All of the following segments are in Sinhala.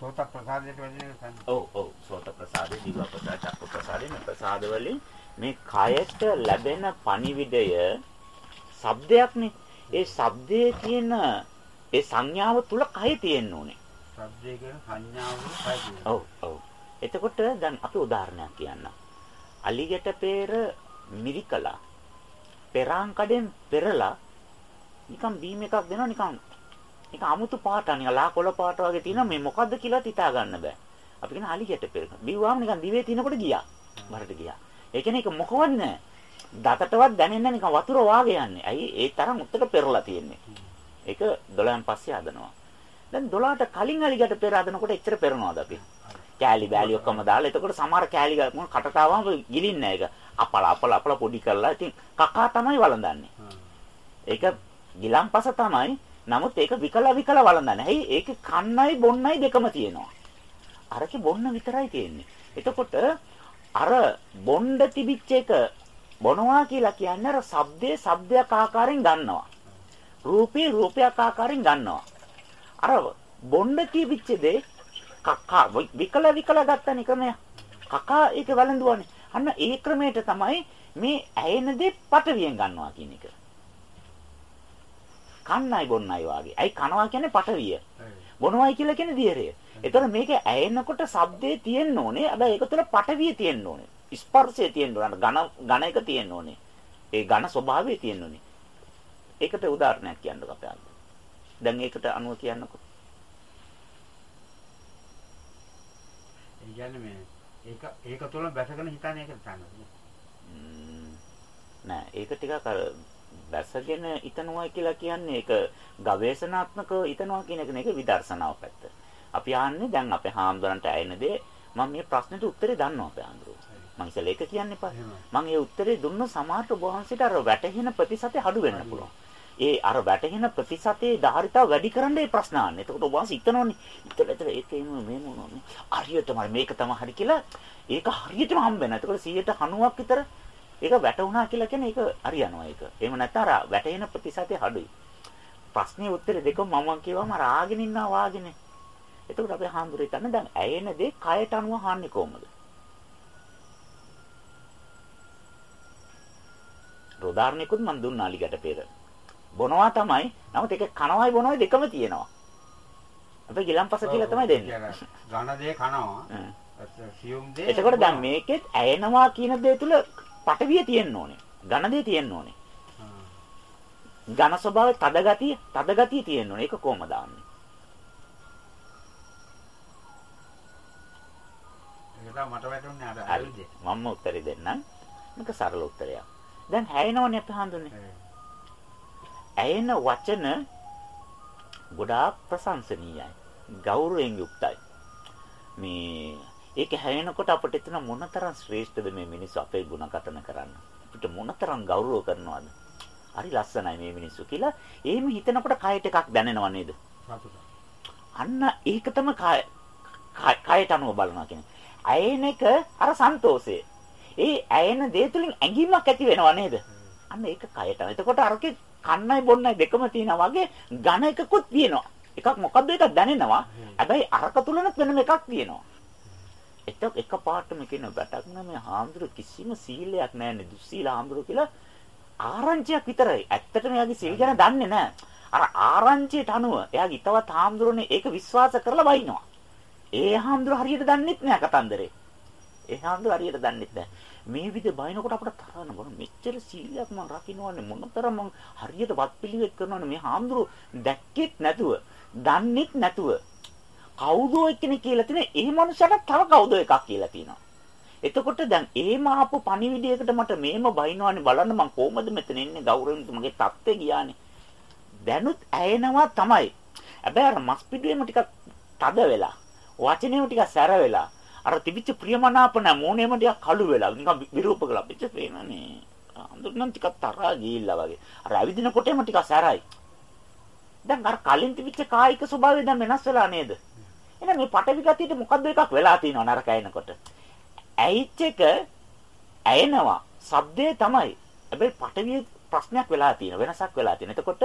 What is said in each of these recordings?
සෝත ප්‍රසාදයට වැඩි නේද සන්නේ? ඔව් ඔව් සෝත ප්‍රසාදේ දිව ප්‍රසාද චක්ක ප්‍රසාදේ මේ ප්‍රසාද වලින් මේ කයට ලැබෙන පණිවිඩය ශබ්දයක්නේ. ඒ ශබ්දයේ තියෙන ඒ සංඥාව තුල කය තියෙන්න ඕනේ. ශබ්දයේ කියන සංඥාව කයි ඔව් ඔව්. එතකොට දැන් අපි උදාහරණයක් කියන්න. අලිගැට peer මිරිකලා පෙරාන් කඩෙන් පෙරලා නිකන් බීම් එකක් දෙනවා නිකන් නිකන් අමුතු පාටක් නිකන් ලා කොළ පාට වගේ තියෙනවා මේ මොකද්ද කියලා හිතා ගන්න බෑ. අපි කියන අලිගැට peer. බිව්වාම නිකන් දිවේ තිනකොට ගියා. බරට ගියා. ඒ කියන්නේ ඒක මොකවත් නැහැ. දතටවත් දැනෙන්නේ නිකන් වතුර වාගේ යන්නේ. ඇයි ඒ තරම් උත්තර පෙරලා තියෙන්නේ. ඒක 12න් පස්සේ හදනවා. දැන් 12ට කලින් අලිගැට පෙර හදනකොට එච්චර පෙරනවාද අපි? කෑලි බෑලි ඔක්කොම දාලා එතකොට සමහර කෑලි මොන කටට ආවම ගිලින්නේ නැහැ ඒක. අපල අපල අපල පොඩි කරලා ඉතින් කකා තමයි වළඳන්නේ. ඒක ගිලම්පස තමයි. නමුත් ඒක විකල විකල වළඳන්නේ. ඇයි ඒක කන්නයි බොන්නයි දෙකම තියෙනවා. අරකේ බොන්න විතරයි තියෙන්නේ. එතකොට අර බොණ්ඩ තිබිච්ච එක බොනවා කියලා කියන්නේ අර ශබ්දයේ ශබ්දයක් ආකාරයෙන් ගන්නවා. රූපේ රූපයක් ආකාරයෙන් ගන්නවා. අර බොණ්ඩ තිබිච්ච දේ කක්කා විකල විකල ගත්තනේ ක්‍රමය. කකා ඒක වළඳුවානේ. අන්න ඒ ක්‍රමයට තමයි මේ ඇයෙන දේ පටවියෙන් ගන්නවා කියන එක. කන්නයි බොන්නයි වාගේ. ඇයි කනවා කියන්නේ පටවිය. බොනවයි කියලා කියන්නේ දියරය. ඒතර මේක ඇයෙනකොට ශබ්දේ තියෙන්න ඕනේ. හැබැයි ඒක තුළ පටවිය තියෙන්න ඕනේ. ස්පර්ශය තියෙන්න ඕනේ. ඝන ඝන එක තියෙන්න ඕනේ. ඒ ඝන ස්වභාවය තියෙන්න ඕනේ. ඒකට උදාහරණයක් කියන්නකෝ අපේ අන්න. දැන් ඒකට අනුව කියන්නකෝ. ඒ කියන්නේ මේ ඒක ඒක තුළ බැසගෙන හිතන්නේ ඒක තමයි. නෑ ඒක ටිකක් අර බැසගෙන හිතනවා කියලා කියන්නේ ඒක ගවේෂණාත්මකව හිතනවා කියන එක නෙක විදර්ශනාව පැත්ත. අපි ආන්නේ දැන් අපේ හාමුදුරන්ට ඇයෙන දේ මම මේ ප්‍රශ්නෙට උත්තරේ දන්නවා අපේ හාමුදුරුවෝ. මම ඉතින් ඒක කියන්න එපා. මම ඒ උත්තරේ දුන්න සමහරට වහන්සේට අර වැටහෙන ප්‍රතිශතය අඩු වෙන්න පුළුවන්. ඒ අර වැටහෙන ප්‍රතිශතයේ ධාරිතාව වැඩි කරන්න ඒ ප්‍රශ්න අහන්නේ. එතකොට ඔබ වහන්සේ හිතනෝනේ. ඉතල ඉතල ඒක එම මේ මොනවද? හරියටම මේක තමයි හරි කියලා ඒක හරියටම හම්බ වෙනවා. එතකොට 190ක් විතර ඒක වැටුණා කියලා කියන්නේ ඒක හරියනවා ඒක. එහෙම නැත්නම් අර වැටෙන ප්‍රතිශතය අඩුයි. ප්‍රශ්නේ උත්තරේ දෙකම මම කියවම අර ආගෙන ඉන්නවා වාගේනේ. එතකොට අපි හාමුදුරුවෝ හිතන්නේ දැන් ඇයෙන දේ කයට අනුව හාන්නේ කොහොමද? උදාහරණයකුත් මම දුන්නා අලිගට පෙර. බොනවා තමයි. නමුත් ඒක කනවයි බොනවයි දෙකම තියෙනවා. අපි ගිලම්පස කියලා තමයි දෙන්නේ. ඝන දේ කනවා. සියුම් දේ. එතකොට දැන් මේකෙත් ඇයෙනවා කියන දේ තුල පටවිය තියෙන්න ඕනේ. ඝන දේ තියෙන්න ඕනේ. ඝන ස්වභාවය තද ගතිය, තද ගතිය තියෙන්න ඕනේ. ඒක කොහොමද දාන්නේ? මම උත්තරේ දෙන්නම්. මේක සරල උත්තරයක්. දැන් හැයෙනවනේ අපි හඳුන්නේ. ඇයෙන වචන ගොඩාක් ප්‍රශංසනීයයි. ගෞරවයෙන් යුක්තයි. මේ ඒක හැයෙනකොට අපිට එතන මොනතරම් ශ්‍රේෂ්ඨද මේ මිනිස්සු අපේ ಗುಣගතන කරන්න. අපිට මොනතරම් ගෞරව කරනවද? හරි ලස්සනයි මේ මිනිස්සු කියලා එහෙම හිතනකොට කයට එකක් දැනෙනව නේද? අන්න ඒක තමයි කයට අනුව බලනවා කියන්නේ. ඇයෙන එක අර සන්තෝෂය. ඒ ඇයෙන දේ තුලින් ඇඟීමක් ඇති වෙනව නේද? අන්න ඒක කයට. එතකොට අරකේ කන්නයි බොන්නයි දෙකම තියෙනවා වගේ ඝන එකකුත් තියෙනවා. එකක් මොකද්ද එකක් දැනෙනවා. හැබැයි අරක තුලනත් වෙනම එකක් තියෙනවා. එතක එකපාරටම කියන බටක් නම හාමුදුරු කිසිම සීලයක් නැන්නේ දුස්සීල හාමුදුරු කියලා ආරංචියක් විතරයි. ඇත්තටම එයාගේ සීල් ගැන දන්නේ නැහැ. අර ආරංචියට අනුව එයාගේ ිතවත් හාමුදුරනේ ඒක විශ්වාස කරලා වයින්නවා. ඒ හාමුදුරු හරියට දන්නෙත් නෑ කතන්දරේ. ඒ හාමුදුරු හරියට දන්නෙත් නෑ. මේ විදිහ බයිනකොට අපිට තරහන බොන මෙච්චර සීලයක් මම රකින්නවන්නේ මොනතරම් මම හරියට වත් පිළිවෙත් කරනවනේ මේ හාමුදුරු දැක්කෙත් නැතුව, දන්නෙත් නැතුව කවුදෝ එක්කෙනෙක් කියලා තියෙන ඒ මනුස්සයාට තව කවුදෝ එකක් කියලා තියෙනවා. එතකොට දැන් එහෙම ආපු පණිවිඩයකට මට මේම බයිනවනේ බලන්න මං කොහමද මෙතන ඉන්නේ ගෞරවයෙන් මගේ තත්ත්වේ ගියානේ. දැනුත් ඇයෙනවා තමයි. හැබැයි අර මස් පිටුවේම ටිකක් තද වෙලා, වචනේම ටිකක් සැර වෙලා, අර තිබිච්ච ප්‍රියමනාප නැ මොනේම ටිකක් කළු වෙලා, නිකන් විරූප කළා පිට පේනනේ. අඳුරනම් ටිකක් තරහා ගිහිල්ලා වගේ. අර ඇවිදිනකොටම ටිකක් සැරයි. දැන් අර කලින් තිබිච්ච කායික ස්වභාවය දැන් වෙනස් වෙලා නේද? එහෙනම් මේ පටවි ගතියට මොකද්ද එකක් වෙලා තියෙනව නරක ඇයෙනකොට. ඇයිච් එක ඇයෙනවා. ශබ්දේ තමයි. හැබැයි පටවිය ප්‍රශ්නයක් වෙලා තියෙන වෙනසක් වෙලා තියෙන. එතකොට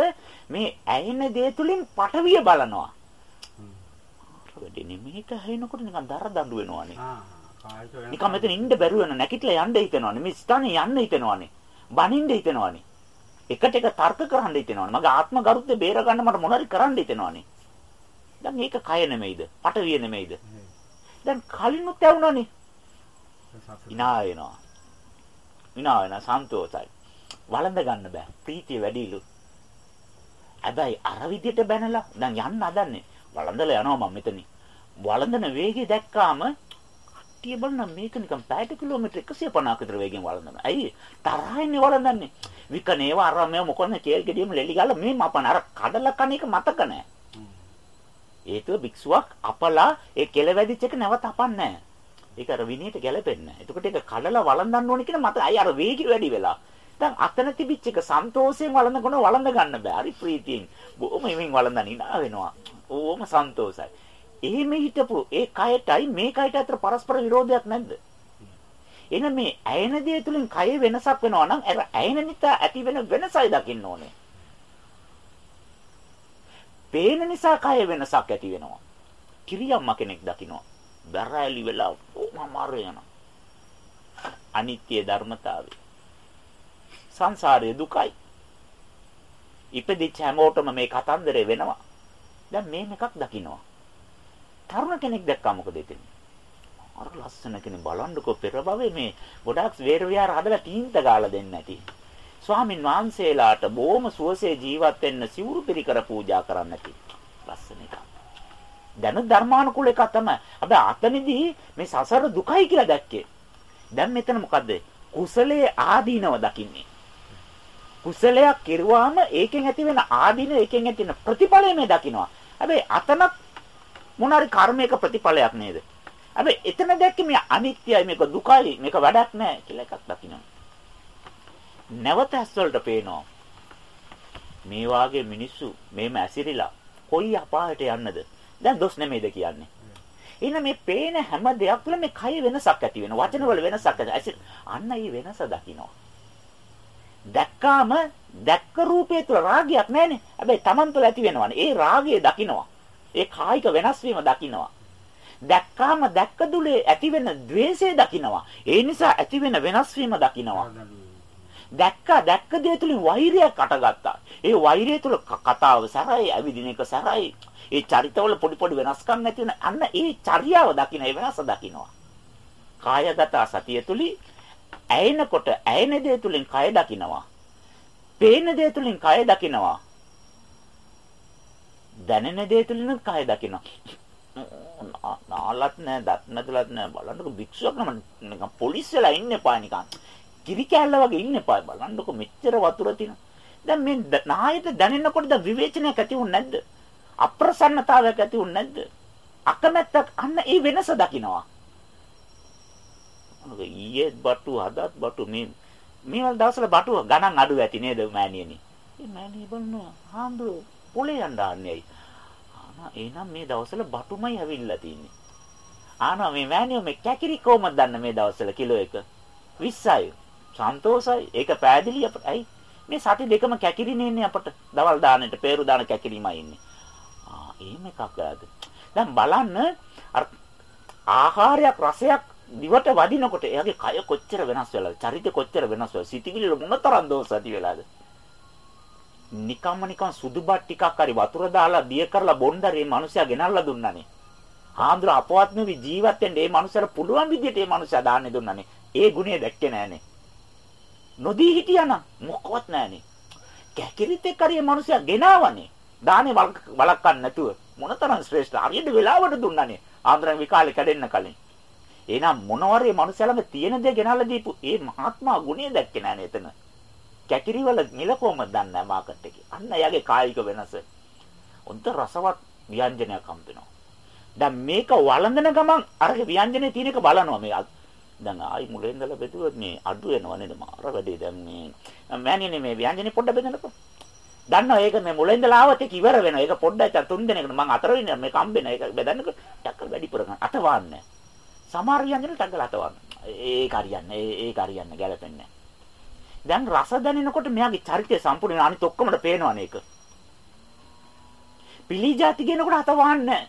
මේ ඇයෙන දේ තුලින් පටවිය බලනවා. වැඩි නෙමෙයිට හැිනකොට නිකන් දර දඬු වෙනවානේ. නිකන් මෙතන ඉන්න බැරුව වෙන නැකිట్లా යන්න හිතනවානේ. මේ ස්ථානේ යන්න හිතනවානේ. බනින්න හිතනවානේ. එකට එක තර්ක කරන්න හිතනවානේ. මගේ ආත්ම ගරුත්වය බේර ගන්න මට මොනවාරි කරන්න හිතනවානේ. දැන් මේක කය නෙමෙයිද? පටවිය නෙමෙයිද? දැන් කලිනුත් ඇවුණානේ. ඉනා වෙනවා. ඉනා වෙනවා සන්තෝෂයි. වළඳ ගන්න බෑ. ප්‍රීතිය වැඩිලු. හැබැයි අර විදියට බැනලා දැන් යන්න හදන්නේ. වළඳලා යනවා මම මෙතනින්. වළඳන වේගය දැක්කාම කට්ටිය බලන මේක නිකන් පැයට කිලෝමීටර් 150ක විතර වේගෙන් වළඳනවා. ඇයි? තරහින් වළඳන්නේ. විකනේව අර මේ මොකද කේල් ගෙඩියම ලෙලි ගාලා මේ මපන අර කඩලා කන එක මතක නැහැ. ඒතුව භික්ෂුවක් අපලා ඒ කෙල වැදිච්ච එක නැවත අපන්නේ නැහැ. ඒක අර විනීට ගැලපෙන්නේ නැහැ. එතකොට ඒක කඩලා වළඳන්න ඕනේ කියන මත අය අර වේගය වැඩි වෙලා. දැන් අතන තිබිච්ච එක සන්තෝෂයෙන් වළඳනකොට වළඳ ගන්න බෑ. හරි ප්‍රීතියෙන්. බොහොම හිමින් වළඳන ඉනා වෙනවා. ඕම සන්තෝෂයි. එහෙම හිටපු ඒ කයටයි මේ කයට අතර පරස්පර විරෝධයක් නැද්ද? එන මේ ඇයෙන දේ තුලින් කය වෙනසක් වෙනවා නම් අර ඇයෙන නිසා ඇති වෙන වෙනසයි දකින්න ඕනේ. පේන නිසා කය වෙනසක් ඇති වෙනවා. කිරියම්ම කෙනෙක් දකිනවා. බැරෑලි වෙලා ඕමාමාර යනවා. අනිත්‍ය ධර්මතාවය. සංසාරයේ දුකයි. ඉපදිච්ච හැමෝටම මේ කතන්දරේ වෙනවා. දැන් මේ එකක් දකින්නවා. තරුණ කෙනෙක් දැක්කා මොකද එතෙන්නේ? අර ලස්සන කෙනෙක් බලන්නකෝ පෙර භවයේ මේ ගොඩාක් වේර විහාර හදලා තීන්ත ගාලා දෙන්නේ නැති. ස්වාමින් වහන්සේලාට බොහොම සුවසේ ජීවත් වෙන්න සිවුරු පිරිකර පූජා කරන්න නැති. ලස්සන එකක්. දැන් ධර්මානුකූල එකක් තමයි. හැබැයි අතනදී මේ සසර දුකයි කියලා දැක්කේ. දැන් මෙතන මොකද්ද? කුසලයේ ආදීනව දකින්නේ. කුසලයක් කෙරුවාම ඒකෙන් ඇති වෙන ආදීන ඒකෙන් ඇති වෙන ප්‍රතිඵලය මේ දකින්නවා. හැබැයි අතනත් මොනාරි කර්මයක ප්‍රතිඵලයක් නේද? හැබැයි එතන දැක්කේ මේ අනිත්‍යයි මේක දුකයි මේක වැඩක් නෑ කියලා එකක් දකින්නවා. නැවත ඇස්වලට පේනවා. මේ වාගේ මිනිස්සු මේම ඇසිරිලා කොයි අපායට යන්නද? දැන් දොස් නෙමෙයිද කියන්නේ. එහෙනම් මේ පේන හැම දෙයක් තුළ මේ කය වෙනසක් ඇති වෙනවා. වචන වල වෙනසක් ඇති. අන්න ඒ වෙනස දකින්නවා. දැක්කාම දැක්ක රූපය තුළ රාගයක් නැහැනේ. හැබැයි Taman තුළ ඇති වෙනවනේ. ඒ රාගය දකින්නවා. ඒ කායික වෙනස් වීම දකින්නවා. දැක්කාම දැක්ක දුලේ ඇති වෙන द्वේෂය දකින්නවා. ඒ නිසා ඇති වෙන වෙනස් වීම දකින්නවා. දැක්කා දැක්ක දේ තුලින් වෛරයක් අටගත්තා. ඒ වෛරය තුල කතාව සරයි, ඇවිදින එක සරයි. ඒ චරිතවල පොඩි පොඩි වෙනස්කම් නැති වෙන අන්න ඒ චර්යාව දකින්න ඒ වෙනස දකින්නවා. කායගත සතිය තුලින් ඇයෙනකොට ඇයෙන දේ තුලින් කය දකින්නවා. පේන දේ තුලින් කය දකින්නවා. දැනෙන දේ තුලින් කය දකින්නවා. නාලත් නෑ, දත් නැතුලත් නෑ. බලන්නකො භික්ෂුවක් නම් නිකන් පොලිස් වෙලා ඉන්න එපා නිකන්. කිරි කැල්ල වගේ ඉන්න එපා. බලන්නකො මෙච්චර වතුර තියෙන. දැන් මේ නායට දැනෙනකොට ද විවේචනයක් ඇති වුනේ නැද්ද? අප්‍රසන්නතාවයක් ඇති වුනේ නැද්ද? අකමැත්තක් අන්න ඒ වෙනස දකින්නවා. මොකද ඊයේ බටු අදත් බටු මේ මේවල් දවස්වල බටු ගණන් අඩු ඇති නේද මෑණියනි? ඒ මෑණිය බලනවා හාමුදුරුවෝ පොලේ යන්න ආන්නේයි. ආනා එහෙනම් මේ දවස්වල බටුමයි ඇවිල්ලා තින්නේ. ආනා මේ මෑණියෝ මේ කැකිරි කොහමද දන්න මේ දවස්වල කිලෝ එක? 20යි. සන්තෝසයි. ඒක පෑදිලි අපට. ඇයි? මේ සති දෙකම කැකිරිනේ ඉන්නේ අපට. දවල් දාන්නට, peeru දාන කැකිරීමයි ඉන්නේ. ආ එහෙම එකක් ගාද. දැන් බලන්න අර ආහාරයක් රසයක් දිවට වදිනකොට එයාගේ කය කොච්චර වෙනස් වෙලාද? චරිතය කොච්චර වෙනස් වෙලාද? සිතිවිලි මොනතරම් දෝෂ ඇති වෙලාද? නිකම්ම නිකම් සුදු බත් ටිකක් හරි වතුර දාලා දිය කරලා බොණ්ඩරේ මිනිසයා ගෙනල්ලා දුන්නානේ. ආන්දර අපවත් නෙවි ජීවත් වෙන්න මේ මිනිසාට පුළුවන් විදිහට මේ මිනිසා දාන්නේ දුන්නානේ. ඒ ගුණය දැක්කේ නෑනේ. නොදී හිටියානම් මොකවත් නෑනේ. කැකිරිත් එක්ක හරි මේ මිනිසා ගෙනාවනේ. දානේ වලක්වන්න නැතුව මොනතරම් ශ්‍රේෂ්ඨ හරියට වෙලාවට දුන්නානේ. ආන්දරන් විකාලේ කැඩෙන්න කලින්. එහෙනම් මොනවාරේ මිනිසාලම තියෙන දේ ගෙනල්ලා දීපු ඒ මහත්මා ගුණය දැක්කේ නෑනේ එතන. කැකිරිවල මිල කොහමද දන්නේ නැහැ මාකට් එකේ. අන්න එයාගේ කායික වෙනස. උන්ට රසවත් ව්‍යංජනයක් හම්බ වෙනවා. දැන් මේක වළඳන ගමන් අර ව්‍යංජනේ තියෙන එක බලනවා මේ. දැන් ආයි මුලින් ඉඳලා බෙදුවොත් මේ අඩු වෙනව නේද මාර වැඩේ දැන් මේ මෑණියනේ මේ ව්‍යංජනේ පොඩ්ඩ බෙදන්නකෝ. දන්නවා ඒක මේ මුලින් ඉඳලා ආවත් ඒක ඉවර වෙනවා. ඒක පොඩ්ඩක් තුන් දෙනෙක්ට මම අතර වෙන්නේ මේ කම්බෙන ඒක බෙදන්නකෝ. ටක්කල් වැඩි පුරගන්න. අත වාන්නේ. සමහර ව්‍යංජන ටක්කල් අත වාන්න. ඒක හරියන්නේ. ඒක හරියන්නේ ගැලපෙන්නේ දැන් රස දැනෙනකොට මෙයාගේ චරිතය සම්පූර්ණ අනිත් ඔක්කොමද පේනවනේ ඒක. පිලි જાති කියනකොට අත වහන්නේ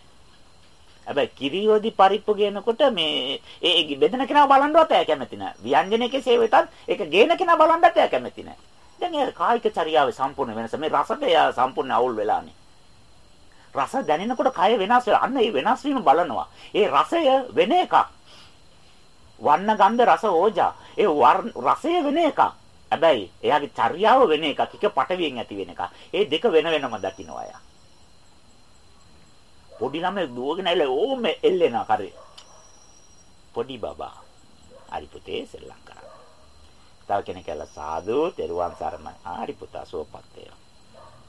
හැබැයි කිරියෝදි පරිප්පු ගේනකොට මේ ඒ බෙදෙන කෙනා බලන්නවත් එයා කැමති නැහැ. ව්‍යංජනයේ කෙසේ වෙතත් ඒක ගේන කෙනා බලන්නත් එයා කැමති නැහැ. දැන් ඒ කායික චර්යාවේ සම්පූර්ණ වෙනස මේ රසට එයා සම්පූර්ණ අවුල් වෙලානේ. රස දැනෙනකොට කය වෙනස් වෙලා අන්න ඒ වෙනස් වීම බලනවා. ඒ රසය වෙන එකක්. වර්ණ ගන්ධ රස ඕජා. ඒ රසය වෙන එකක්. හැබැයි එයාගේ චර්යාව වෙන එකක්. එක පටවියෙන් ඇති වෙන එකක්. ඒ දෙක වෙන වෙනම දකින්නවා යා. පොඩි ළමයි දුවගෙන ඇවිල්ලා ඕම එල්ලෙනා කරේ. පොඩි බබා. හරි පුතේ සෙල්ලම් කරා. තව කෙනෙක් ඇවිල්ලා සාදු තෙරුවන් සරණයි. හරි පුතා සුවපත් වේවා.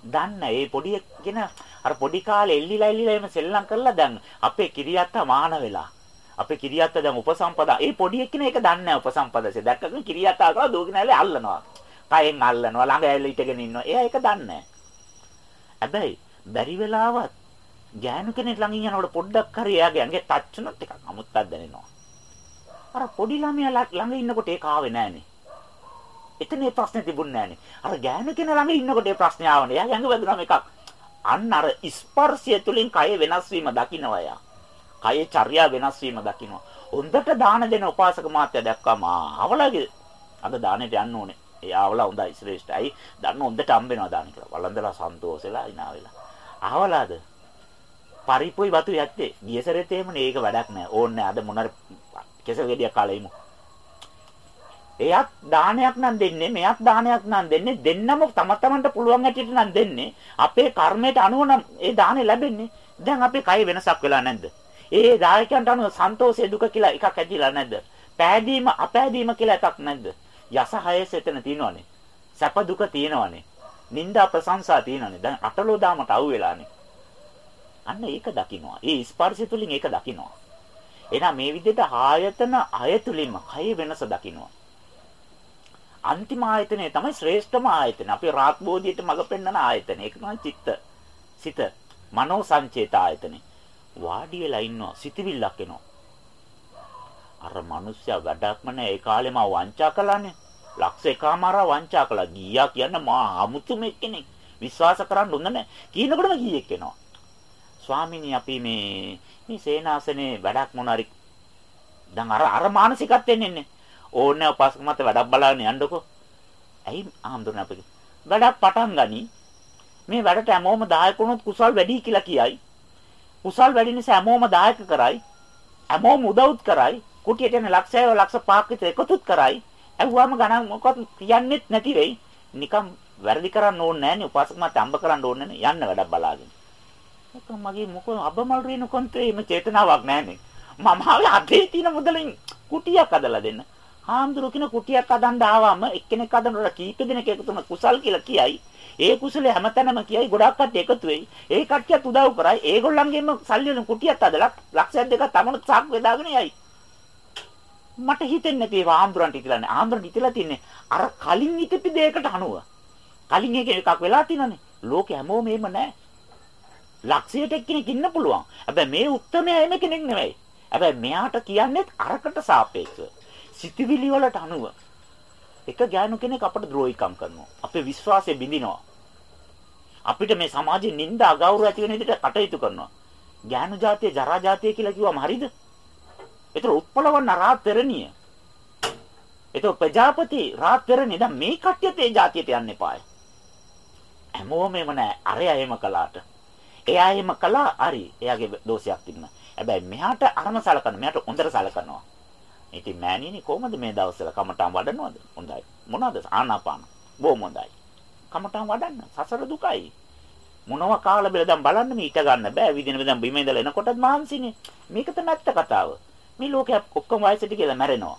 දන්න ඒ පොඩි කෙන අර පොඩි කාලේ එල්ලිලා එල්ලිලා එම සෙල්ලම් කරලා දැන් අපේ කිරියත්තා මාන වෙලා. අපේ කිරියත්තා දැන් උපසම්පදා. ඒ පොඩි එක්කෙනා ඒක දන්නේ නැහැ උපසම්පදාසේ. දැක්කම කිරියත්තා කරලා දුවගෙන ඇවිල්ලා අල්ලනවා. කයෙන් අල්ලනවා ළඟ ඇවිල්ලා ඉඳගෙන ඉන්නවා. එයා ඒක දන්නේ නැහැ. හැබැයි බැරි වෙලාවත් ගෑනු කෙනෙක් ළඟින් යනකොට පොඩ්ඩක් හරි එයාගේ ඇඟේ ටච් වුණොත් ටිකක් අමුත්තක් දැනෙනවා. අර පොඩි ළමයා ළඟ ඉන්නකොට ඒක ආවේ නැහනේ. එතන ඒ ප්‍රශ්නේ තිබුණේ නැහනේ. අර ගෑනු කෙනා ළඟ ඉන්නකොට ඒ ප්‍රශ්නේ ආවනේ. එයා ඇඟ වැදුනම එකක්. අන්න අර ස්පර්ශය තුලින් කය වෙනස් වීම දකින්නවා යා. කයේ චර්යා වෙනස් වීම දකින්නවා. හොඳට දාන දෙන උපාසක මාත්‍ය දැක්කම ආවලගේ අද දානෙට යන්න ඕනේ. ඒ ආවලා හොඳයි ශ්‍රේෂ්ඨයි. දන්න හොඳට හම්බෙනවා දාන කියලා. වළඳලා සන්තෝෂෙලා ඉනා වෙලා. ආවලාද පරිප්පුයි වතු යත්තේ. ගියසරෙත් එහෙමනේ ඒක වැඩක් නෑ. ඕන්නේ අද මොනර කෙසල් ගෙඩියක් කාලා ඉමු. එයත් දානයක් නම් දෙන්නේ මෙයත් දානයක් නම් දෙන්නේ. දෙන්නම තම තමන්ට පුළුවන් හැටියට නම් දෙන්නේ. අපේ කර්මයට අනුව නම් ඒ දානේ ලැබෙන්නේ. දැන් අපේ කය වෙනසක් වෙලා නැද්ද? ඒ දායකයන්ට අනුව සන්තෝෂය දුක කියලා එකක් ඇදිලා නැද්ද? පෑදීම අපෑදීම කියලා එකක් නැද්ද? යස හයස එතන තියෙනවනේ. සැප දුක තියෙනවනේ. නිന്ദා ප්‍රශංසා තියෙනවනේ. දැන් අටලෝ දාමට අවු වෙලානේ. අන්න ඒක දකින්නවා ඒ ස්පර්ශය තුලින් ඒක දකින්නවා එහෙනම් මේ විදිහට ආයතන අයතුලින්ම කය වෙනස දකින්නවා අන්තිම ආයතනය තමයි ශ්‍රේෂ්ඨම ආයතන. අපි රාත් බෝධියට මඟ පෙන්වන ආයතන. ඒක තමයි චිත්ත. සිත. මනෝ සංචේත ආයතනෙ. වාඩි වෙලා ඉන්නවා. සිතවිල්ලක් එනවා. අර මිනිස්සයා වැඩක්ම නැහැ. ඒ කාලේ මම වංචා කළානේ. ලක්ෂ එකමාරා වංචා කළා. ගියා කියන්නේ මා අමුතුම කෙනෙක්. විශ්වාස කරන්න හොඳ නැහැ. කීනකොටම ගියෙක් එනවා. ස්වාමීනි අපි මේ මේ සේනාසනේ වැඩක් මොනාරි දැන් අර අර මානසිකත්වෙන් එන්නේ. ඕනේ උපාසක මත වැඩක් බලන්න යන්නකො. ඇයි ආම්දුරනේ අපිට? වැඩක් පටන් ගනි. මේ වැඩට හැමෝම දායක වුණොත් කුසල් වැඩි කියලා කියයි. කුසල් වැඩි නිසා හැමෝම දායක කරයි. හැමෝම උදව්ත් කරයි. කුටියට එන ලක්ෂය ලක්ෂ 5ක් විතර එකතුත් කරයි. ඇහුවාම ගණන් මොකවත් කියන්නෙත් නැති වෙයි. නිකම් වැරදි කරන්න ඕනේ නැහැනේ උපාසක මත අම්බ කරන්න ඕනේ නැහැ. යන්න වැඩක් බලාගෙන. ඒක මගේ මොකද අබමල් රින කොන්ත්‍රේ මේ චේතනාවක් නැහැනේ. මම ආවේ අතේ තියෙන මුදලින් කුටියක් හදලා දෙන්න. හාමුදුරුවෝ කියන කුටියක් හදන්න ආවම එක්කෙනෙක් හදනකොට කීප දෙනෙක් එකතු වුණ කුසල් කියලා කියයි. ඒ කුසලේ හැමතැනම කියයි ගොඩක් කට්ටිය එකතු වෙයි. ඒ කට්ටියත් උදව් කරයි. ඒගොල්ලන්ගෙම සල්ලි වලින් කුටියක් හදලා ලක්ෂයක් දෙකක් තමනුත් සාක් වේදාගෙන යයි. මට හිතෙන්නේ නැති ඒවා ආම්දුරන්ට ඉතිලා නැහැ. ආම්දුරන්ට ඉතිලා තින්නේ අර කලින් ඉතිපි දෙයකට අනුව. කලින් එක එකක් වෙලා තිනනේ. ලෝකෙ හැමෝම එහෙම නැහැ. ලක්ෂයට කෙනෙක් ඉන්න පුළුවන්. හැබැයි මේ උත්තරමයා එම කෙනෙක් නෙමෙයි. හැබැයි මෙයාට කියන්නේ අරකට සාපේක්ෂව. සිතවිලි වලට අනුව එක ගෑනු කෙනෙක් අපට ද්‍රෝහිකම් කරනවා. අපේ විශ්වාසය බිඳිනවා. අපිට මේ සමාජයේ නිନ୍ଦා අගෞරව ඇති වෙන විදිහට කටයුතු කරනවා. ගෑනු జాතිය ජරා జాතිය කියලා කිව්වම හරිද? ඒතර උත්පලවන්න රාත්තරණිය. ඒතර ප්‍රජාපති රාත්තරණිය දැන් මේ කට්ටිය තේ జాතියට යන්න එපායි. හැමෝම එම නෑ. අරයා එහෙම කළාට. එයා එහෙම කළා හරි. එයාගේ දෝෂයක් තිබුණා. හැබැයි මෙහාට අරම සලකන මෙහාට හොඳට සලකනවා. ඉතින් මෑණියනි කොහමද මේ දවස්වල කමටහන් වඩනවද? හොඳයි. මොනවද? ආනාපාන. බොහොම හොඳයි. කමටහන් වඩන්න. සසර දුකයි. මොනවා කාලා බෙල දැන් බලන්න මේ ඊට ගන්න බෑ. විදින දැන් බිම ඉඳලා එනකොටත් මහන්සිනේ. මේක තමයි ඇත්ත කතාව. මේ ලෝකයේ ඔක්කොම වයසට කියලා මැරෙනවා.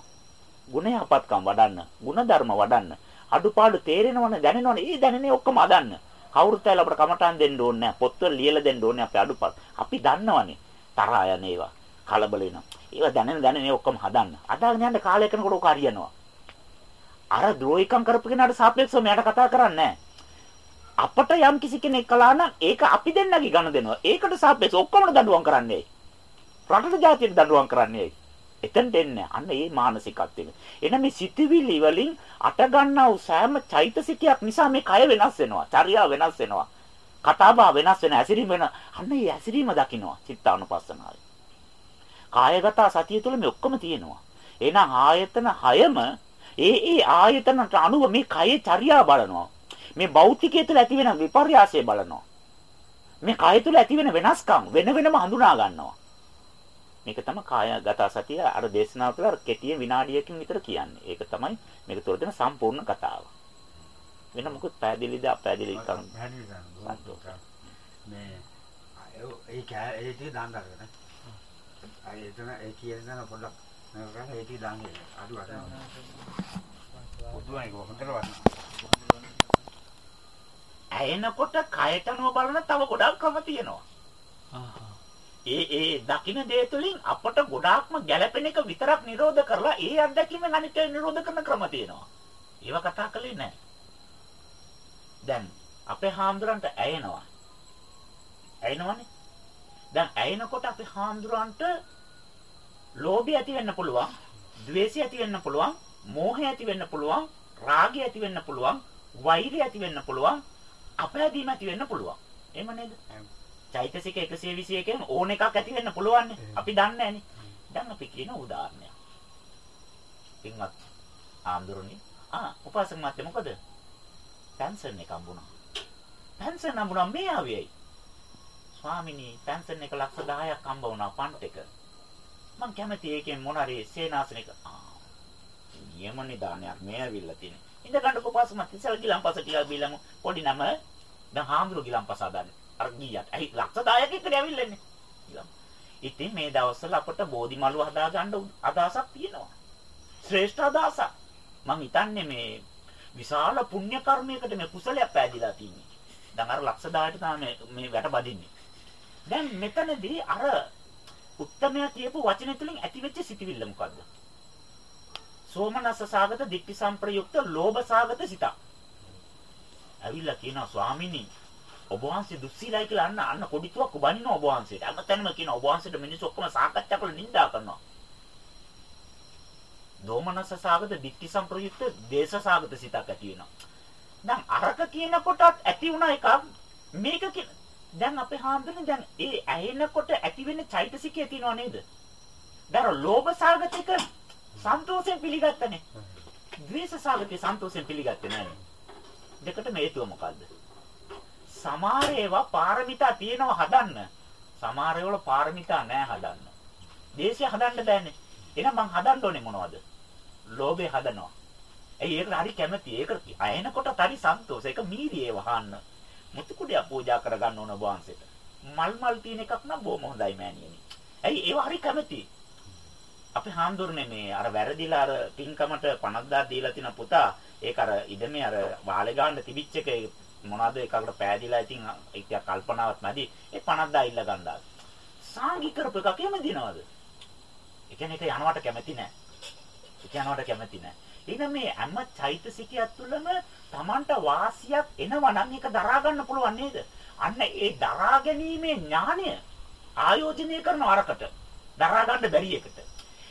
ගුණ යහපත්කම් වඩන්න, ගුණ ධර්ම වඩන්න. අඩුපාඩු තේරෙනවනේ දැනෙනවනේ. ඒ දැනෙනේ ඔක්කොම අදන්න. කවුරුත් ඇවිල්ලා අපට කමටහන් දෙන්න ඕනේ නැහැ. පොත්වල ලියලා දෙන්න ඕනේ අපේ අඩුපාඩු. අපි දන්නවනේ. තරහා යන ඒවා. කලබල වෙනවා. ඒවා දැනෙන දැනෙන ඔක්කොම හදන්න. අදාගෙන යන කාලය කරනකොට ඔක හරියනවා. අර ද්‍රෝහිකම් කරපු කෙනාට සාපේක්ෂව මෙයාට කතා කරන්නේ අපට යම් කිසි කෙනෙක් කළා නම් ඒක අපි දෙන්නගේ ගණ දෙනවා. ඒකට සාපේක්ෂව ඔක්කොම දඬුවම් කරන්නේ. රටට ජාතියට දඬුවම් කරන්නේ. එතනට එන්නේ අන්න ඒ මානසිකත්වෙ. එන මේ සිතිවිලි වලින් අට ගන්නා වූ සෑම චෛතසිකයක් නිසා මේ කය වෙනස් වෙනවා. චර්යාව වෙනස් වෙනවා. කතාබහ වෙනස් වෙන ඇසිරීම වෙන අන්න ඒ ඇසිරීම දකින්නවා චිත්තානුපස්සනාවේ. කායගත සතිය තුළ මේ ඔක්කොම තියෙනවා. එහෙනම් ආයතන 6ම ඒ ඒ ආයතනට අනුව මේ කයේ චර්යා බලනවා. මේ භෞතිකයේ තුළ ඇති වෙන විපර්යාසය බලනවා. මේ කය තුළ ඇති වෙන වෙනස්කම් වෙන වෙනම හඳුනා ගන්නවා. මේක තමයි කායගත සතිය අර දේශනාව කළා කෙටියෙන් විනාඩියකින් විතර කියන්නේ. ඒක තමයි මේක තුළ දෙන සම්පූර්ණ කතාව. වෙන මොකද පැහැදිලිද අපැහැදිලි කරනවා. මේ ඒ කෑ ඒ ටික දාන්න අරගෙන. අය එතන ඒ කියන දන පොඩ්ඩක් මේක කරලා ඒ ටික දාන්න අඩු අඩු. පුදුමයි කොහොමද ඇයෙනකොට කයට අනුව බලන තව ගොඩාක් ක්‍රම තියෙනවා. ඒ ඒ දකින්න දේ තුලින් අපට ගොඩාක්ම ගැළපෙන එක විතරක් නිරෝධ කරලා ඒ අත්දැකීමෙන් අනිත් ඒවා නිරෝධ කරන ක්‍රම තියෙනවා. ඒවා කතා කළේ නැහැ. දැන් අපේ හාමුදුරන්ට ඇයෙනවා. ඇයෙනවනේ. දැන් ඇයෙනකොට අපේ හාමුදුරන්ට ලෝභය ඇති වෙන්න පුළුවන්, ද්වේෂය ඇති වෙන්න පුළුවන්, මෝහය ඇති වෙන්න පුළුවන්, රාගය ඇති වෙන්න පුළුවන්, වෛරය ඇති වෙන්න පුළුවන්, අපහැදීම ඇති වෙන්න පුළුවන්. එහෙම නේද? චෛතසික 121කින් ඕන එකක් ඇති වෙන්න පුළුවන් අපි දන්නේ නැහනේ. දැන් අපි කියන උදාහරණයක්. පින්වත් ආම්දුරුනි ආ උපාසක මාත්‍ය මොකද? පෙන්ෂන් එක හම්බුණා. පෙන්ෂන් හම්බුණා මේ ආවියයි. ස්වාමිනී පෙන්ෂන් එක ලක්ෂ 10ක් හම්බ වුණා ෆන්ඩ් එක. මං කැමති ඒකෙන් මොන හරි සේනාසනික ආ නියම නිදානයක් මේ ඇවිල්ලා තියෙන්නේ. ඉඳ ගන්න කොපස් මත ඉස්සල් ගිලම්පස ටිකක් බීලමු පොඩි නම දැන් හාමුදුරු ගිලම්පස හදන්නේ. අර ගියට. ඇයි ලක්ෂ 10ක එකට ඇවිල්ලානේ. ඉතින් මේ දවස්වල අපට බෝධි මලු හදා ගන්න අදහසක් තියෙනවා. ශ්‍රේෂ්ඨ අදහසක්. මං හිතන්නේ මේ විශාල පුණ්‍ය කර්මයකට මේ කුසලයක් පෑදිලා තියෙන්නේ. දැන් අර ලක්ෂ 10ට තමයි මේ වැට බදින්නේ. දැන් මෙතනදී අර උත්තමයා කියපු වචන තුලින් ඇතිවෙච්ච සිතිවිල්ල මොකද්ද? සෝමනස්ස සාගත දික්ටි සම්ප්‍රයුක්ත ලෝභ සාගත සිතක්. ඇවිල්ලා කියනවා ස්වාමීනි ඔබ වහන්සේ දුස්සීලයි කියලා අන්න අන්න කොඩිතුවක් බනින ඔබ වහන්සේට. අමතැනම කියන ඔබ වහන්සේට මිනිස්සු ඔක්කොම සාකච්ඡා කරලා නිඳා කරනවා. දෝමනස සාගත දික්ටි සම්ප්‍රයුක්ත දේශ සාගත සිතක් ඇති වෙනවා. දැන් අරක කියනකොටත් ඇති වුණ එකක් මේක කියන දැන් අපේ හාමුදුරනේ දැන් ඒ ඇහෙනකොට ඇති වෙන චෛතසිකය තියෙනව නේද? දැන් ලෝභ සාගත එක සන්තෝෂයෙන් පිළිගත්තනේ. ද්වේෂ සාගතේ සන්තෝෂයෙන් පිළිගත්තේ නැහැ. දෙකටම හේතුව මොකද්ද? සමහර ඒවා පාරමිතා තියෙනවා හදන්න. සමහර ඒවල පාරමිතා නැහැ හදන්න. දේශය හදන්න බෑනේ. එහෙනම් මං හදන්න ඕනේ මොනවද? ලෝභය හදනවා. ඇයි ඒකට හරි කැමති. ඒක අයනකොට හරි සන්තෝෂ. ඒක මීරියේ වහන්න. මුතු කුඩිය පූජා කරගන්න ඕන වහන්සේට. මල් මල් තියෙන එකක් නම් බොහොම හොඳයි මෑණියනි. ඇයි ඒව හරි කැමති. අපි හාමුදුරනේ මේ අර වැරදිලා අර පින්කමට 50000 දීලා තින පුතා ඒක අර ඉදමේ අර වාලේ ගන්න තිබිච්ච එක මොනවාද එකකට පෑදිලා ඉතින් ඒක කල්පනාවක් නැදි ඒ 50000 ඉල්ල ගන්නවා. සාංගි කරපු එකක් එහෙම දිනවද? ඒ කියන්නේ ඒක යනවට කැමති නැහැ. ඒක යනවට කැමති නැහැ. එහෙනම් මේ හැම චෛතසිකයක් තුළම Tamanට වාසියක් එනවා නම් ඒක දරා ගන්න පුළුවන් නේද? අන්න ඒ දරා ගැනීමේ ඥානය ආයෝජනය කරන අරකට දරා ගන්න බැරි එකට.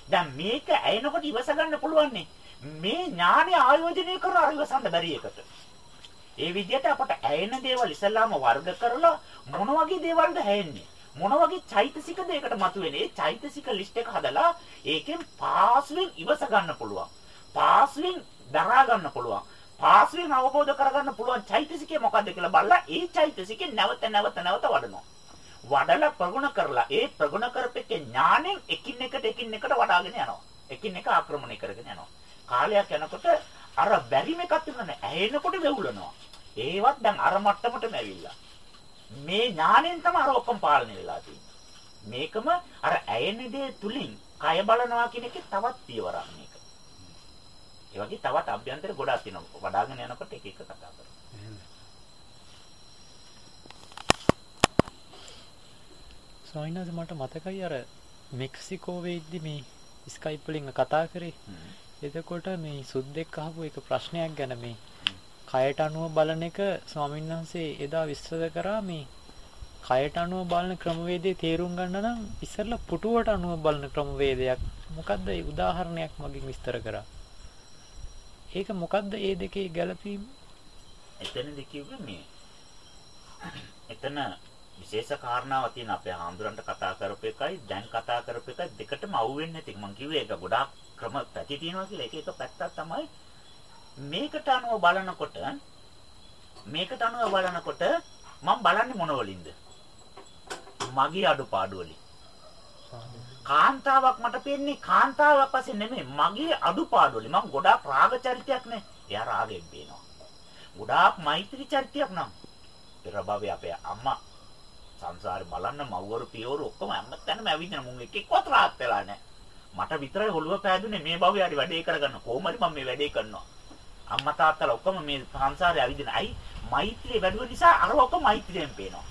දැන් මේක ඇයෙනකොට ඉවස ගන්න පුළුවන් මේ ඥානය ආයෝජනය කරන අර ඉවසන්න බැරි එකට. ඒ විදිහට අපට ඇයෙන දේවල් ඉස්සල්ලාම වර්ග කරලා මොන වගේ දේවල්ද ඇයෙන්නේ? මොන වගේ චෛතසිකද ඒකට මතුවෙන්නේ? ඒ චෛතසික ලිස්ට් එක හදලා ඒකෙන් පාස්වෙන් ඉවස ගන්න පුළුවන්. පාස්වෙන් දරා ගන්න පුළුවන්. පාස්වෙන් අවබෝධ කරගන්න පුළුවන් චෛතසිකය මොකද්ද කියලා බලලා ඒ චෛතසිකේ නැවත නැවත නැවත වඩනවා. වඩලා ප්‍රගුණ කරලා ඒ ප්‍රගුණ කරපෙකේ ඥාණයෙන් එකින් එකට එකින් එකට වඩාගෙන යනවා. එකින් එක ආක්‍රමණය කරගෙන යනවා. කාලයක් යනකොට අර බැරිම එකක් තිබුණා ඇහෙනකොට වෙවුලනවා. ඒවත් දැන් අර මට්ටමටම ඇවිල්ලා. මේ ඥාණයෙන් තමයි අර ඔක්කොම පාලනය වෙලා තියෙන්නේ. මේකම අර ඇයෙන දේ තුලින් කය බලනවා කියන එකේ තවත් පියවරක් මේක. ඒ වගේ තවත් අභ්‍යන්තර ගොඩාක් තියෙනවා. වඩාගෙන යනකොට එක එක කතා කරනවා. සෝයිනාද මට මතකයි අර මෙක්සිකෝවේ ඉද්දි මේ ස්කයිප් වලින් කතා කරේ. එතකොට මේ සුද්දෙක් අහපු එක ප්‍රශ්නයක් ගැන මේ කයට අනුව බලන එක ස්වාමීන් වහන්සේ එදා විස්තර කරා මේ කයට අනුව බලන ක්‍රමවේදය තේරුම් ගන්න නම් ඉස්සෙල්ලා පුටුවට අනුව බලන ක්‍රමවේදයක් මොකද්ද ඒ උදාහරණයක් මගින් විස්තර කරා. ඒක මොකද්ද ඒ දෙකේ ගැළපීම? එතනදි කිව්වේ මේ එතන විශේෂ කාරණාවක් තියෙන අපේ ආන්දරන්ට කතා කරපු එකයි දැන් කතා කරපු එකයි දෙකටම අවු වෙන්නේ නැති. මම කිව්වේ ඒක ගොඩාක් ක්‍රම පැති තියෙනවා කියලා. එක එක පැත්තක් තමයි මේකට අනුව බලනකොට මේකට අනුව බලනකොට මම බලන්නේ මොන වලින්ද? මගේ අඩුපාඩු වලින්. කාන්තාවක් මට පේන්නේ කාන්තාවක් වශයෙන් නෙමෙයි මගේ අඩුපාඩු වලින්. මම ගොඩාක් රාග චරිතයක් නේ. එයා රාගෙන් පේනවා. ගොඩාක් මෛත්‍රී චරිතයක් නම් පෙර භවයේ අපේ අම්මා සංසාරේ බලන්න මව්වරු පියවරු ඔක්කොම හැමතැනම ඇවිදින මුන් එක එක්කවත් rahat වෙලා නැහැ. මට විතරයි ඔළුව පෑදුනේ මේ භවයේ හරි වැඩේ කරගන්න. කොහොමද මම මේ වැඩේ කරනවා? අම්මා තාත්තලා ඔක්කොම මේ සංසාරේ ඇවිදින. අයි මෛත්‍රිය වැඩුව නිසා අර ඔක්කොම මෛත්‍රියෙන් පේනවා.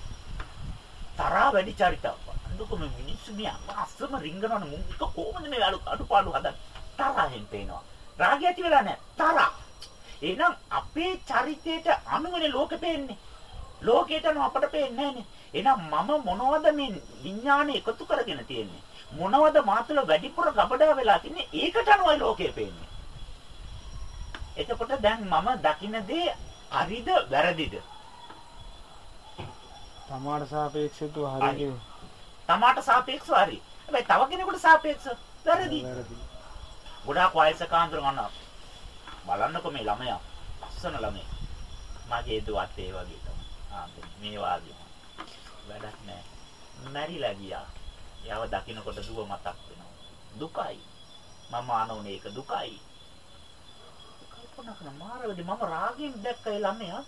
තරහා වැඩි චරිතයක්. අන්දුක මේ මිනිස්සු මේ අස්සම රිංගනවන මුන් එක කොහොමද මේ අඩුපාඩු හදන්නේ? තරහෙන් පේනවා. රාගය ඇති වෙලා නැහැ. තරහ. එහෙනම් අපේ චරිතයට අනුවනේ ලෝකෙ පේන්නේ. ලෝකයට අනුව අපට පේන්නේ නැහනේ. එහෙනම් මම මොනවද මේ විඥානේ එකතු කරගෙන තියෙන්නේ? මොනවද මාතුල වැඩිපුර ගබඩා වෙලා තින්නේ? ඒකට අනුවයි ලෝකය පේන්නේ. එතකොට දැන් මම දකින්න දේ හරිද වැරදිද? තමාට සාපේක්ෂව හරිද? තමාට සාපේක්ෂව හරි. හැබැයි තව කෙනෙකුට සාපේක්ෂව වැරදි. ගොඩාක් වයසක අඳුර ගන්නවා. බලන්නකො මේ ළමයා. ලස්සන ළමයා. මගේ දුවත් ඒ වගේ තමයි. ආ මේ වාගේ. වැඩක් නැහැ. මැරිලා ගියා. යව දකින්නකොට දුව මතක් වෙනවා. දුකයි. මම ආනෝනේ ඒක දුකයි. කල්පනා කරන මාරවලදී මම රාගයෙන් දැක්ක ඒ ළමයා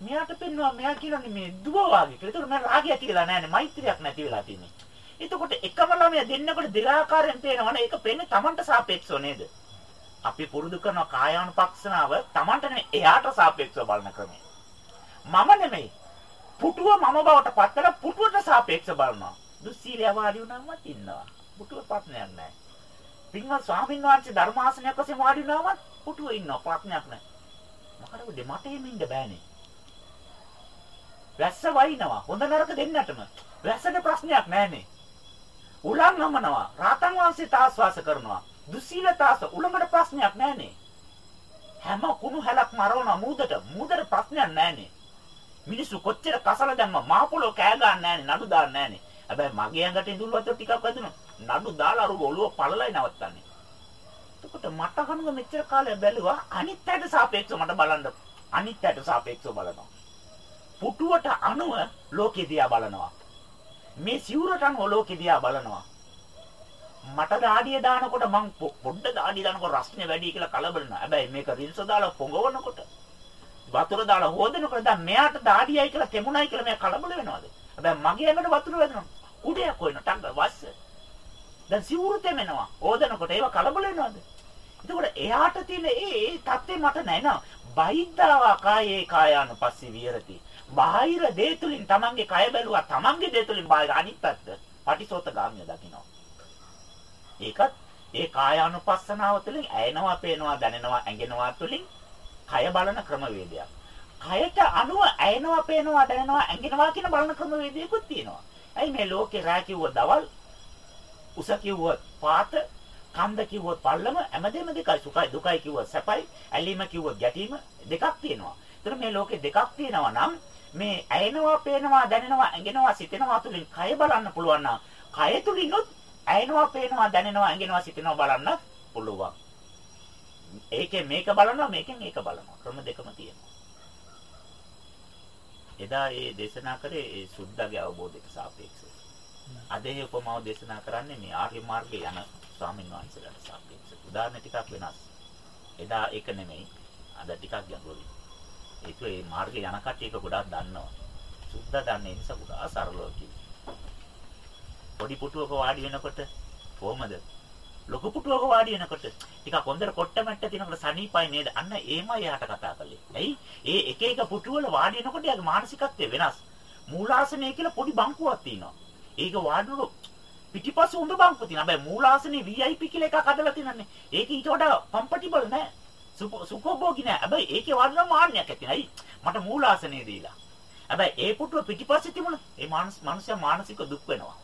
මෙයාට පෙන්නවා මෙයා කියන්නේ මේ දුව වාගේ කියලා. ඒතකොට මම රාගය ඇති වෙලා නැහැ නේ. මෛත්‍රියක් නැති වෙලා තියෙන්නේ. එතකොට එකම ළමයා දෙන්නකොට දෙලාකාරයෙන් පේනවනේ ඒක පෙන්නේ Tamanට සාපේක්ෂව නේද? අපි පුරුදු කරන කායානුපක්ෂනාව Tamanට නෙමෙයි එයාට සාපේක්ෂව බලන ක්‍රමය. මම නෙමෙයි. පුටුව මම බවට පත් කරලා පුටුවට සාපේක්ෂව බලනවා. දුස්සීලිය වාඩි වුණාමත් ඉන්නවා. පුටුව ප්‍රශ්නයක් නැහැ. පින්වත් ස්වාමීන් වහන්සේ ධර්මාසනයක් වශයෙන් වාඩි වුණාමත් පුටුව ඉන්නවා ප්‍රශ්නයක් නැහැ. මොකද මට එහෙම ඉන්න බෑනේ. වැස්ස වයින්නවා. හොඳ නරක දෙන්නටම. වැස්සට ප්‍රශ්නයක් නැහනේ. උලන් නමනවා. රාතන් වහන්සේ තාස්වාස කරනවා. දුස්සීලතාස උලඟට ප්‍රශ්නයක් නැහනේ. හැම කුණු හැලක් මරවන මූදට මූදට ප්‍රශ්නයක් නැහනේ. මිනිස්සු කොච්චර කසල දැම්ම මහ පොළොව කෑ ගන්න නැහනේ නඩු දාන්න නැහනේ. හැබැයි මගේ ඇඟට ඉඳුල් වතුර ටිකක් වැදුණා. නඩු දාලා අර ඔළුව පළලයි නවත්තන්නේ. එතකොට මට කනුව මෙච්චර කාලයක් බැලුවා අනිත් පැයට සාපේක්ෂව මට බලන්න. අනිත් පැයට සාපේක්ෂව බලනවා. පුටුවට අනුව ලෝකෙ දිහා බලනවා. මේ සිවුරට අනුව ලෝකෙ දිහා බලනවා. මට දාඩිය දානකොට මං පොඩ්ඩ දාඩිය දානකොට රස්නේ වැඩි කියලා කලබල වෙනවා. හැබැයි මේක රින්ස දාලා පොඟවනකොට වතුර දාලා හොදනකොට දැන් මෙයාට දාඩියයි කියලා තෙමුණයි කියලා මෙයා කලබල වෙනවද? හැබැයි මගේ ඇඟට වතුර වැදෙනවා. කුඩයක් හොයන ටංග වස්ස. දැන් සිවුරු තෙමෙනවා. හොදනකොට ඒව කලබල වෙනවද? එතකොට එයාට තියෙන ඒ தත්ත්වය මට නැහැ නෝ. බයිද්දාවා කායේ කායානුපස්සී විහෙරති. බාහිර දේ තුලින් තමන්ගේ කය බැලුවා තමන්ගේ දේ තුලින් බාහිර අනිත් පැත්ත පටිසෝත ගාමිය දකින්නවා. ඒකත් ඒ කායානුපස්සනාව තුළින් ඇයෙනවා, පේනවා, දැනෙනවා, ඇඟෙනවා තුළින් කය බලන ක්‍රමවේදයක්. කයට අනුව ඇයෙනවා, පේනවා, දැනෙනවා, ඇඟෙනවා කියන බලන ක්‍රමවේදයකුත් තියෙනවා. ඇයි මේ ලෝකේ රෑ කිව්ව දවල් උස කිව්වොත් පාත කන්ද කිව්වොත් පල්ලම හැමදේම දෙකයි සුඛයි දුකයි කිව්වොත් සැපයි ඇලීම කිව්වොත් ගැටීම දෙකක් තියෙනවා. ඒතර මේ ලෝකේ දෙකක් තියෙනවා නම් මේ ඇයෙනවා, පේනවා, දැනෙනවා, ඇඟෙනවා, සිතෙනවා තුලින් කය බලන්න පුළුවන් නම් කය තුලිනුත් ඇයෙනවා, පේනවා, දැනෙනවා, ඇඟෙනවා, සිතෙනවා බලන්න පුළුවන්. ඒකෙන් මේක බලනවා, මේකෙන් ඒක බලනවා. ක්‍රම දෙකම තියෙනවා. එදා ඒ දේශනා කරේ ඒ සුද්ධගේ අවබෝධයට සාපේක්ෂව. අද ඒ උපමාව දේශනා කරන්නේ මේ ආර්ය මාර්ගයේ යන ස්වාමීන් වහන්සේලාට සාපේක්ෂව. උදාහරණ ටිකක් වෙනස්. එදා ඒක නෙමෙයි. අද ටිකක් ගැඹුරුයි. ඒක ඒ මාර්ගේ යන කට්ටියක ගොඩාක් දන්නවා. සුද්ධ දන්නේ නිසා ගොඩාක් සරලව කිව්වා. පොඩි පුටුවක වාඩි වෙනකොට කොහමද? ලොකු පුටුවක වාඩි වෙනකොට ටිකක් හොඳට කොට්ටමැට්ට තිනකොට සනීපයි නේද? අන්න ඒමයි යාට කතා කළේ. ඇයි? ඒ එක එක පුටුවල වාඩි වෙනකොට යාගේ මානසිකත්වය වෙනස්. මූලාසනය කියලා පොඩි බංකුවක් තියෙනවා. ඒක වාඩිනකොට පිටිපස්ස උඹ බංකුව තියෙනවා. හැබැයි මූලාසනේ VIP කියලා එකක් හදලා තියෙනන්නේ. ඒක ඊට වඩා කම්ෆර්ටබල් නෑ. සුඛෝභෝගී නෑ. හැබැයි ඒකේ වඩා මාන්නයක් ඇති නයි. මට මූලාසනේ දීලා. හැබැයි ඒ පුටුව පිටිපස්සේ තිබුණා. ඒ මානසික මානසික දුක් වෙනවා.